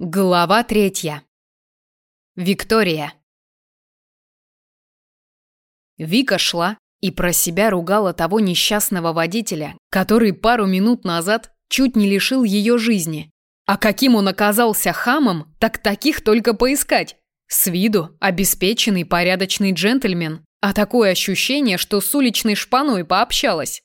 Глава третья. Виктория. Вика шла и про себя ругала того несчастного водителя, который пару минут назад чуть не лишил ее жизни. А каким он оказался хамом, так таких только поискать. С виду обеспеченный порядочный джентльмен, а такое ощущение, что с уличной шпаной пообщалась.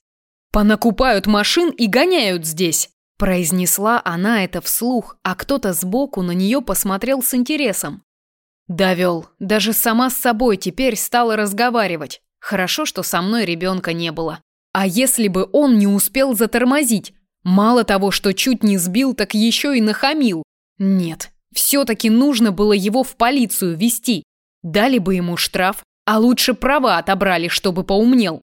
Понакупают машин и гоняют здесь. Произнесла она это вслух, а кто-то сбоку на нее посмотрел с интересом. Довел. Даже сама с собой теперь стала разговаривать. Хорошо, что со мной ребенка не было. А если бы он не успел затормозить? Мало того, что чуть не сбил, так еще и нахамил. Нет, все-таки нужно было его в полицию вести. Дали бы ему штраф, а лучше права отобрали, чтобы поумнел.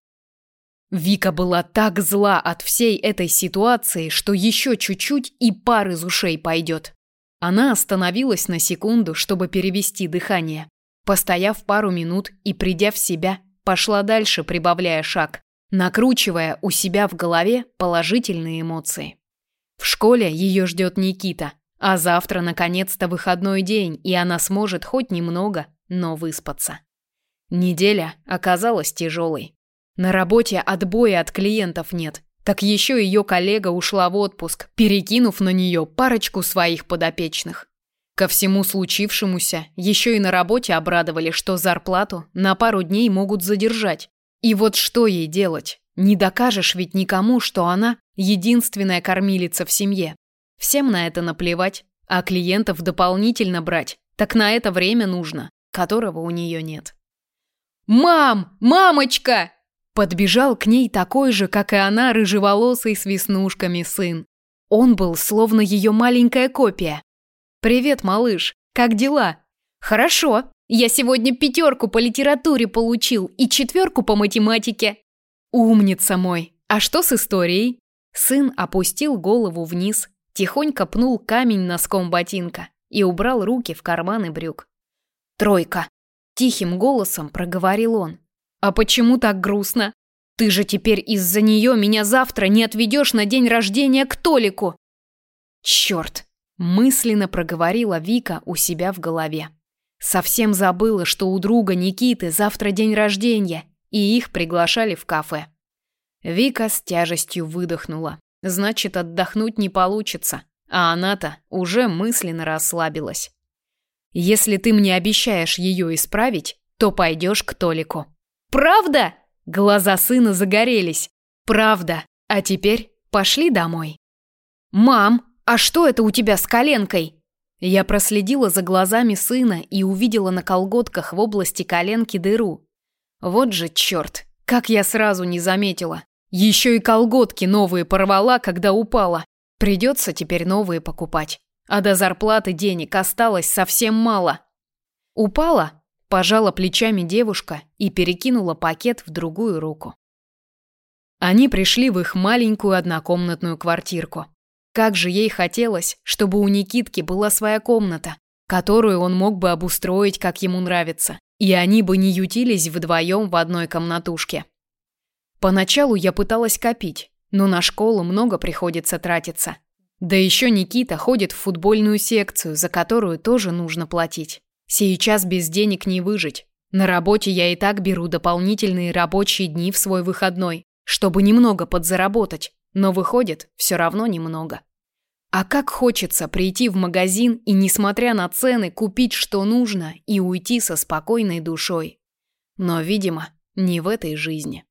Вика была так зла от всей этой ситуации, что еще чуть-чуть и пар из ушей пойдет. Она остановилась на секунду, чтобы перевести дыхание. Постояв пару минут и придя в себя, пошла дальше, прибавляя шаг, накручивая у себя в голове положительные эмоции. В школе ее ждет Никита, а завтра наконец-то выходной день, и она сможет хоть немного, но выспаться. Неделя оказалась тяжелой. На работе отбоя от клиентов нет. Так еще ее коллега ушла в отпуск, перекинув на нее парочку своих подопечных. Ко всему случившемуся еще и на работе обрадовали, что зарплату на пару дней могут задержать. И вот что ей делать? Не докажешь ведь никому, что она единственная кормилица в семье. Всем на это наплевать, а клиентов дополнительно брать, так на это время нужно, которого у нее нет. «Мам! Мамочка!» Подбежал к ней такой же, как и она, рыжеволосый с веснушками сын. Он был словно ее маленькая копия. «Привет, малыш, как дела?» «Хорошо. Я сегодня пятерку по литературе получил и четверку по математике». «Умница мой! А что с историей?» Сын опустил голову вниз, тихонько пнул камень носком ботинка и убрал руки в карманы брюк. «Тройка!» – тихим голосом проговорил он. «А почему так грустно? Ты же теперь из-за нее меня завтра не отведешь на день рождения к Толику!» «Черт!» – мысленно проговорила Вика у себя в голове. Совсем забыла, что у друга Никиты завтра день рождения, и их приглашали в кафе. Вика с тяжестью выдохнула. Значит, отдохнуть не получится, а она-то уже мысленно расслабилась. Если ты мне обещаешь ее исправить, то пойдешь к Толику. Правда? Глаза сына загорелись. Правда. А теперь пошли домой. Мам, а что это у тебя с коленкой? Я проследила за глазами сына и увидела на колготках в области коленки дыру. Вот же черт, как я сразу не заметила. Еще и колготки новые порвала, когда упала. Придется теперь новые покупать. А до зарплаты денег осталось совсем мало. Упала? Пожала плечами девушка и перекинула пакет в другую руку. Они пришли в их маленькую однокомнатную квартирку. Как же ей хотелось, чтобы у Никитки была своя комната, которую он мог бы обустроить, как ему нравится, и они бы не ютились вдвоем в одной комнатушке. Поначалу я пыталась копить, но на школу много приходится тратиться. Да еще Никита ходит в футбольную секцию, за которую тоже нужно платить. Сейчас без денег не выжить. На работе я и так беру дополнительные рабочие дни в свой выходной, чтобы немного подзаработать, но выходит все равно немного. А как хочется прийти в магазин и, несмотря на цены, купить что нужно и уйти со спокойной душой. Но, видимо, не в этой жизни.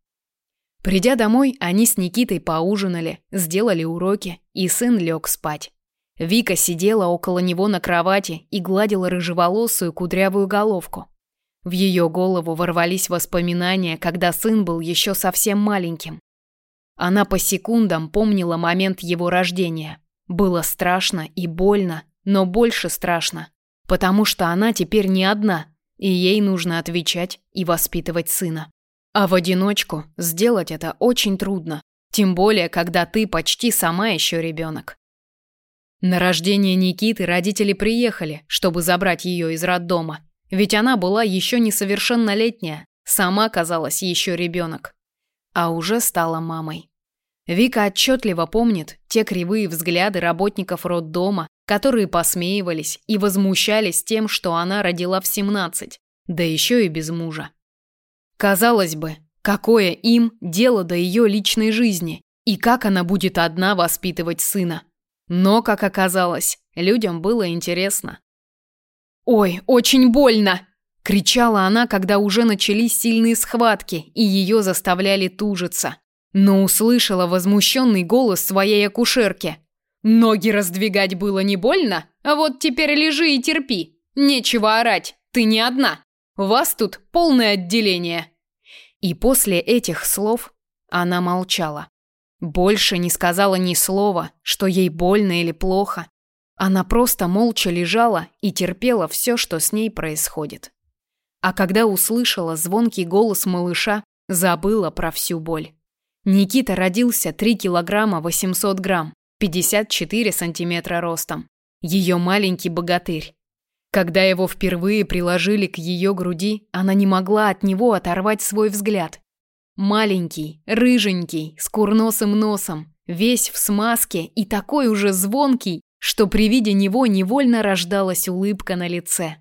Придя домой, они с Никитой поужинали, сделали уроки, и сын лег спать. Вика сидела около него на кровати и гладила рыжеволосую кудрявую головку. В ее голову ворвались воспоминания, когда сын был еще совсем маленьким. Она по секундам помнила момент его рождения. Было страшно и больно, но больше страшно, потому что она теперь не одна, и ей нужно отвечать и воспитывать сына. А в одиночку сделать это очень трудно, тем более, когда ты почти сама еще ребенок. На рождение Никиты родители приехали, чтобы забрать ее из роддома, ведь она была еще несовершеннолетняя, сама казалась еще ребенок, а уже стала мамой. Вика отчетливо помнит те кривые взгляды работников роддома, которые посмеивались и возмущались тем, что она родила в 17, да еще и без мужа. Казалось бы, какое им дело до ее личной жизни и как она будет одна воспитывать сына. Но, как оказалось, людям было интересно. «Ой, очень больно!» – кричала она, когда уже начались сильные схватки и ее заставляли тужиться но услышала возмущенный голос своей акушерки. «Ноги раздвигать было не больно, а вот теперь лежи и терпи. Нечего орать, ты не одна. Вас тут полное отделение». И после этих слов она молчала. Больше не сказала ни слова, что ей больно или плохо. Она просто молча лежала и терпела все, что с ней происходит. А когда услышала звонкий голос малыша, забыла про всю боль. Никита родился 3 килограмма 800 грамм, 54 сантиметра ростом. Ее маленький богатырь. Когда его впервые приложили к ее груди, она не могла от него оторвать свой взгляд. Маленький, рыженький, с курносым носом, весь в смазке и такой уже звонкий, что при виде него невольно рождалась улыбка на лице.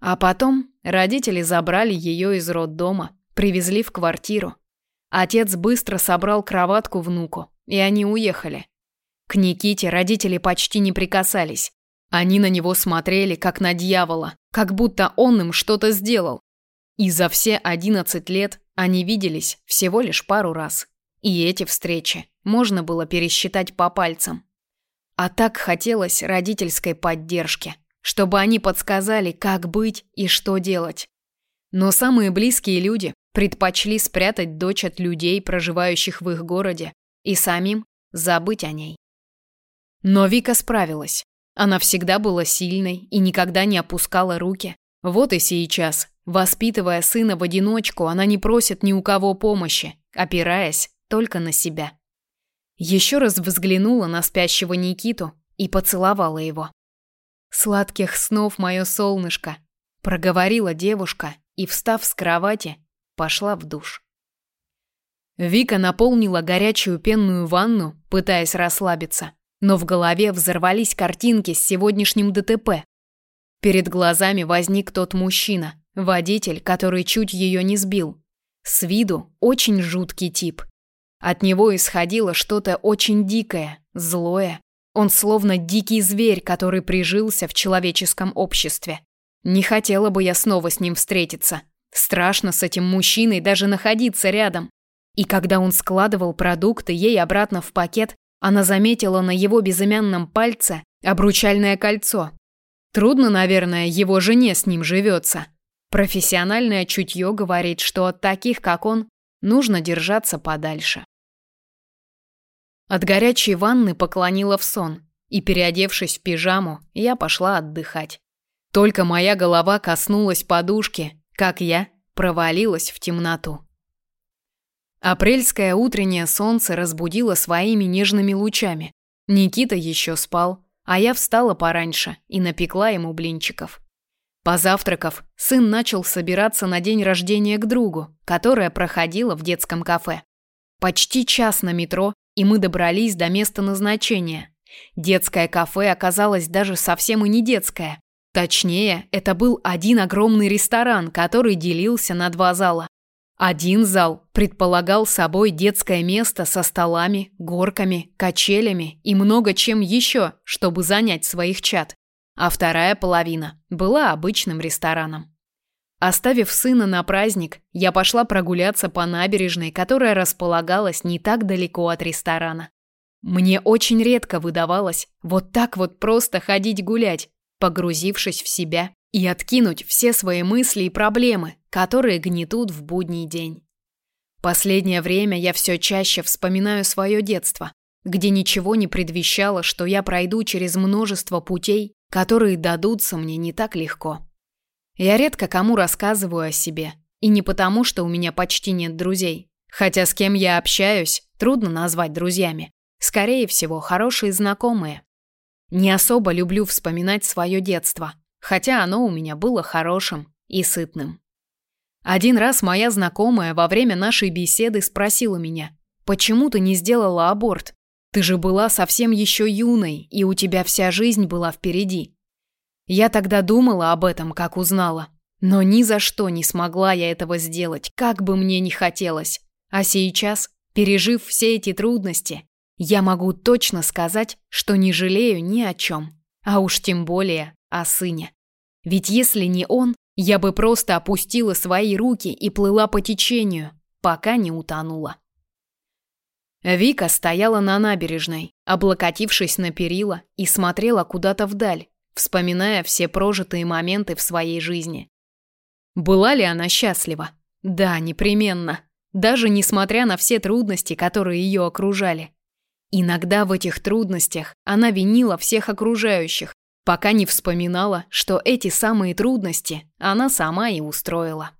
А потом родители забрали ее из роддома, привезли в квартиру. Отец быстро собрал кроватку внуку, и они уехали. К Никите родители почти не прикасались. Они на него смотрели, как на дьявола, как будто он им что-то сделал. И за все 11 лет они виделись всего лишь пару раз. И эти встречи можно было пересчитать по пальцам. А так хотелось родительской поддержки, чтобы они подсказали, как быть и что делать. Но самые близкие люди предпочли спрятать дочь от людей, проживающих в их городе, и самим забыть о ней. Но Вика справилась. Она всегда была сильной и никогда не опускала руки. Вот и сейчас, воспитывая сына в одиночку, она не просит ни у кого помощи, опираясь только на себя. Еще раз взглянула на спящего Никиту и поцеловала его. «Сладких снов, мое солнышко!» – проговорила девушка и, встав с кровати, пошла в душ. Вика наполнила горячую пенную ванну, пытаясь расслабиться, но в голове взорвались картинки с сегодняшним ДТП. Перед глазами возник тот мужчина, водитель, который чуть ее не сбил. С виду очень жуткий тип. От него исходило что-то очень дикое, злое. Он словно дикий зверь, который прижился в человеческом обществе. Не хотела бы я снова с ним встретиться. Страшно с этим мужчиной даже находиться рядом. И когда он складывал продукты ей обратно в пакет, она заметила на его безымянном пальце обручальное кольцо. Трудно, наверное, его жене с ним живется. Профессиональное чутье говорит, что от таких, как он, нужно держаться подальше. От горячей ванны поклонила в сон, и, переодевшись в пижаму, я пошла отдыхать. Только моя голова коснулась подушки, как я провалилась в темноту. Апрельское утреннее солнце разбудило своими нежными лучами. Никита еще спал, а я встала пораньше и напекла ему блинчиков. Позавтракав, сын начал собираться на день рождения к другу, которое проходило в детском кафе. Почти час на метро, и мы добрались до места назначения. Детское кафе оказалось даже совсем и не детское. Точнее, это был один огромный ресторан, который делился на два зала. Один зал предполагал собой детское место со столами, горками, качелями и много чем еще, чтобы занять своих чад. А вторая половина была обычным рестораном. Оставив сына на праздник, я пошла прогуляться по набережной, которая располагалась не так далеко от ресторана. Мне очень редко выдавалось вот так вот просто ходить гулять, погрузившись в себя и откинуть все свои мысли и проблемы, которые гнетут в будний день. Последнее время я все чаще вспоминаю свое детство, где ничего не предвещало, что я пройду через множество путей, которые дадутся мне не так легко. Я редко кому рассказываю о себе, и не потому, что у меня почти нет друзей. Хотя с кем я общаюсь, трудно назвать друзьями. Скорее всего, хорошие знакомые. Не особо люблю вспоминать свое детство, хотя оно у меня было хорошим и сытным. Один раз моя знакомая во время нашей беседы спросила меня, почему ты не сделала аборт? Ты же была совсем еще юной, и у тебя вся жизнь была впереди. Я тогда думала об этом, как узнала. Но ни за что не смогла я этого сделать, как бы мне ни хотелось. А сейчас, пережив все эти трудности, я могу точно сказать, что не жалею ни о чем. А уж тем более о сыне. Ведь если не он, я бы просто опустила свои руки и плыла по течению, пока не утонула. Вика стояла на набережной, облокотившись на перила и смотрела куда-то вдаль, вспоминая все прожитые моменты в своей жизни. Была ли она счастлива? Да, непременно. Даже несмотря на все трудности, которые ее окружали. Иногда в этих трудностях она винила всех окружающих, пока не вспоминала, что эти самые трудности она сама и устроила.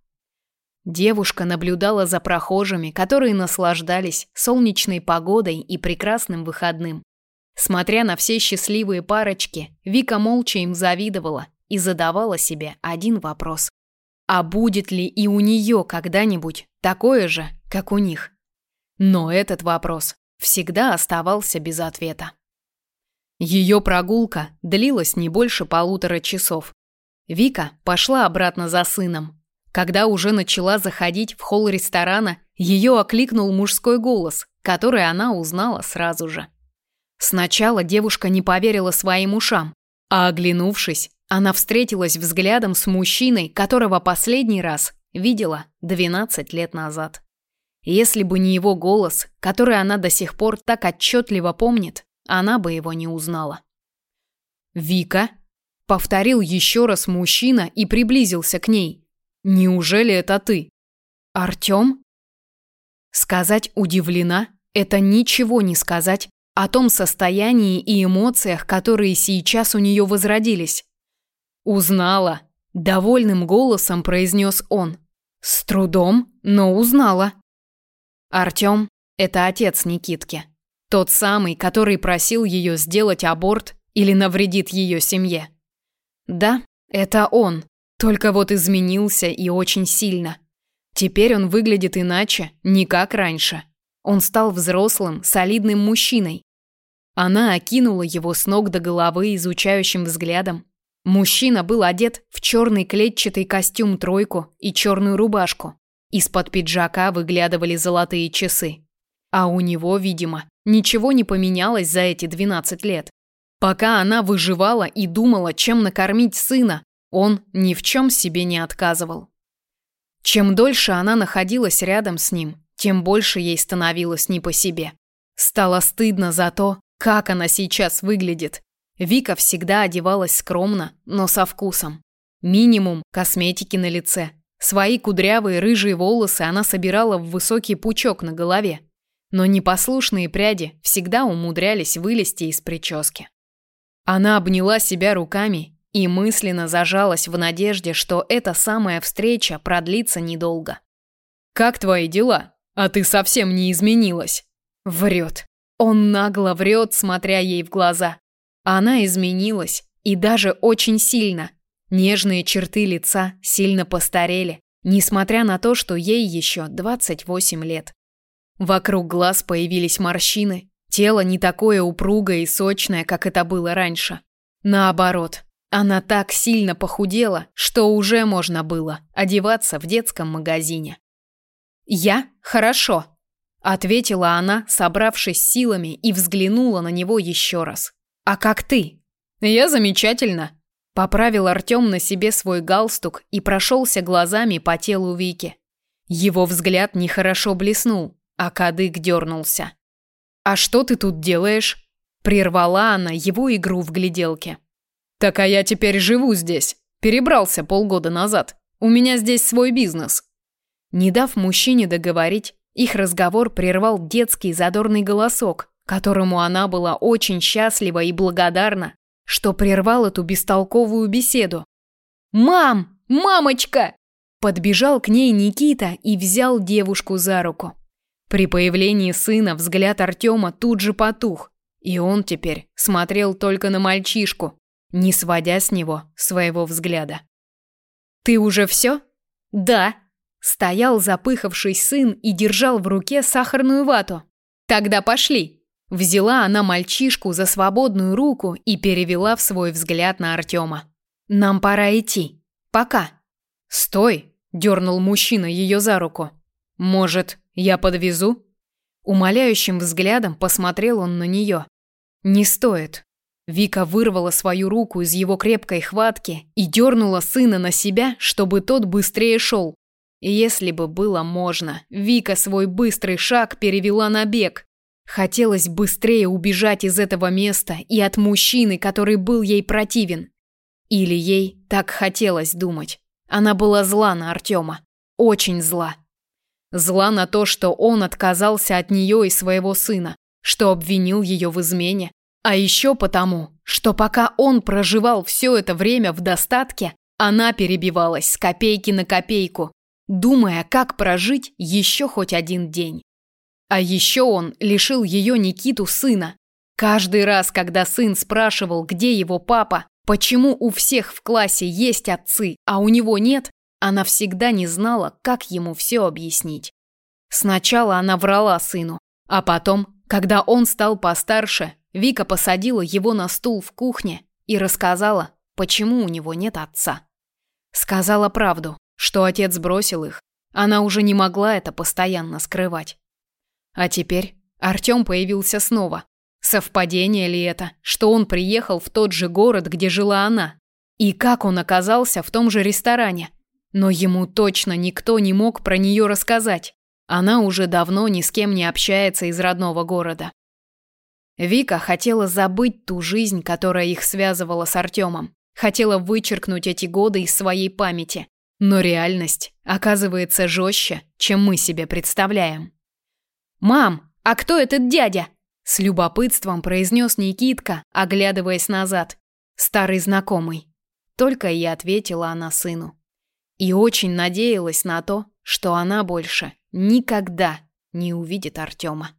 Девушка наблюдала за прохожими, которые наслаждались солнечной погодой и прекрасным выходным. Смотря на все счастливые парочки, Вика молча им завидовала и задавала себе один вопрос. А будет ли и у нее когда-нибудь такое же, как у них? Но этот вопрос всегда оставался без ответа. Ее прогулка длилась не больше полутора часов. Вика пошла обратно за сыном. Когда уже начала заходить в холл ресторана, ее окликнул мужской голос, который она узнала сразу же. Сначала девушка не поверила своим ушам, а оглянувшись, она встретилась взглядом с мужчиной, которого последний раз видела 12 лет назад. Если бы не его голос, который она до сих пор так отчетливо помнит, она бы его не узнала. «Вика?» – повторил еще раз мужчина и приблизился к ней. «Неужели это ты?» «Артем?» Сказать «удивлена» – это ничего не сказать о том состоянии и эмоциях, которые сейчас у нее возродились. «Узнала», – довольным голосом произнес он. «С трудом, но узнала». Артем – это отец Никитки. Тот самый, который просил ее сделать аборт или навредит ее семье. Да, это он, только вот изменился и очень сильно. Теперь он выглядит иначе, не как раньше. Он стал взрослым, солидным мужчиной. Она окинула его с ног до головы изучающим взглядом, Мужчина был одет в черный клетчатый костюм-тройку и черную рубашку. Из-под пиджака выглядывали золотые часы. А у него, видимо, ничего не поменялось за эти 12 лет. Пока она выживала и думала, чем накормить сына, он ни в чем себе не отказывал. Чем дольше она находилась рядом с ним, тем больше ей становилось не по себе. Стало стыдно за то, как она сейчас выглядит, Вика всегда одевалась скромно, но со вкусом. Минимум косметики на лице. Свои кудрявые рыжие волосы она собирала в высокий пучок на голове. Но непослушные пряди всегда умудрялись вылезти из прически. Она обняла себя руками и мысленно зажалась в надежде, что эта самая встреча продлится недолго. «Как твои дела? А ты совсем не изменилась!» Врет. Он нагло врет, смотря ей в глаза. Она изменилась, и даже очень сильно. Нежные черты лица сильно постарели, несмотря на то, что ей еще 28 лет. Вокруг глаз появились морщины, тело не такое упругое и сочное, как это было раньше. Наоборот, она так сильно похудела, что уже можно было одеваться в детском магазине. «Я? Хорошо», – ответила она, собравшись силами, и взглянула на него еще раз. А как ты? Я замечательно. Поправил Артём на себе свой галстук и прошелся глазами по телу Вики. Его взгляд нехорошо блеснул, а кадык дернулся. «А что ты тут делаешь?» Прервала она его игру в гляделке. «Так а я теперь живу здесь. Перебрался полгода назад. У меня здесь свой бизнес». Не дав мужчине договорить, их разговор прервал детский задорный голосок, которому она была очень счастлива и благодарна, что прервал эту бестолковую беседу. «Мам! Мамочка!» Подбежал к ней Никита и взял девушку за руку. При появлении сына взгляд Артема тут же потух, и он теперь смотрел только на мальчишку, не сводя с него своего взгляда. «Ты уже все?» «Да», Стоял запыхавший сын и держал в руке сахарную вату. Тогда пошли. Взяла она мальчишку за свободную руку и перевела в свой взгляд на Артема. Нам пора идти. Пока. Стой, дернул мужчина ее за руку. Может, я подвезу? Умоляющим взглядом посмотрел он на нее. Не стоит. Вика вырвала свою руку из его крепкой хватки и дернула сына на себя, чтобы тот быстрее шел. Если бы было можно, Вика свой быстрый шаг перевела на бег. Хотелось быстрее убежать из этого места и от мужчины, который был ей противен. Или ей так хотелось думать. Она была зла на Артема. Очень зла. Зла на то, что он отказался от нее и своего сына, что обвинил ее в измене. А еще потому, что пока он проживал все это время в достатке, она перебивалась с копейки на копейку, думая, как прожить еще хоть один день. А еще он лишил ее Никиту сына. Каждый раз, когда сын спрашивал, где его папа, почему у всех в классе есть отцы, а у него нет, она всегда не знала, как ему все объяснить. Сначала она врала сыну, а потом, когда он стал постарше, Вика посадила его на стул в кухне и рассказала, почему у него нет отца. Сказала правду, что отец бросил их. Она уже не могла это постоянно скрывать. А теперь Артём появился снова. Совпадение ли это, что он приехал в тот же город, где жила она? И как он оказался в том же ресторане? Но ему точно никто не мог про нее рассказать. Она уже давно ни с кем не общается из родного города. Вика хотела забыть ту жизнь, которая их связывала с Артемом. Хотела вычеркнуть эти годы из своей памяти. Но реальность оказывается жестче, чем мы себе представляем. «Мам, а кто этот дядя?» С любопытством произнес Никитка, оглядываясь назад. «Старый знакомый». Только и ответила она сыну. И очень надеялась на то, что она больше никогда не увидит Артема.